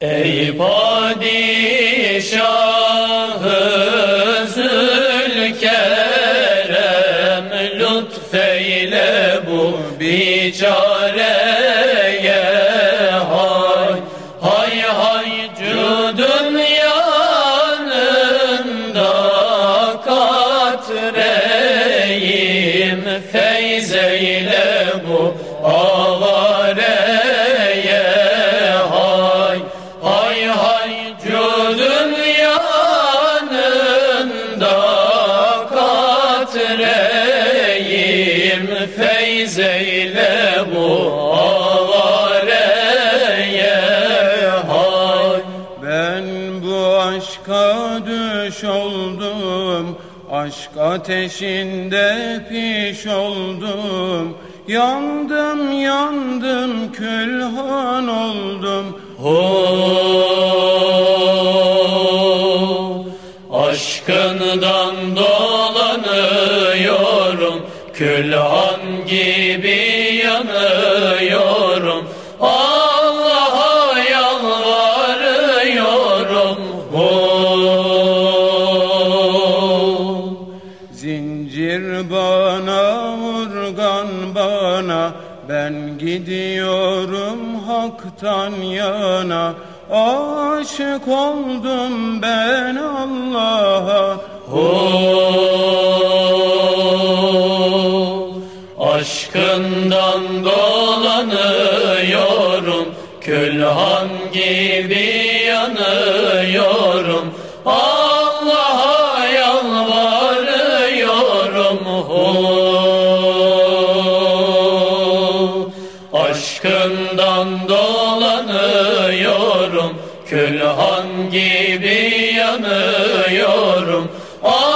Ey padişahı zülkerem lütfeyle bu biçareye hay. Hay hay cudun yanında katreyim feyzeyle bu avareye yanında katreyim feyzeyle bu avareye hay. Ben bu aşka düş oldum Aşk ateşinde piş oldum. Yandım yandım külhan oldum. Oh, aşkından dolanıyorum Külhan gibi yanıyorum. Allah'a yalvarıyorum. Oh, Zincir bana urgan bana Ben gidiyorum haktan yana Aşık oldum ben Allah'a. Oh, aşkından dolanıyorum Külhan gibi yanıyorum. Allah'a yalvarıyorum Oh, aşkından dolanıyorum Külhan gibi yanıyorum. Allah'a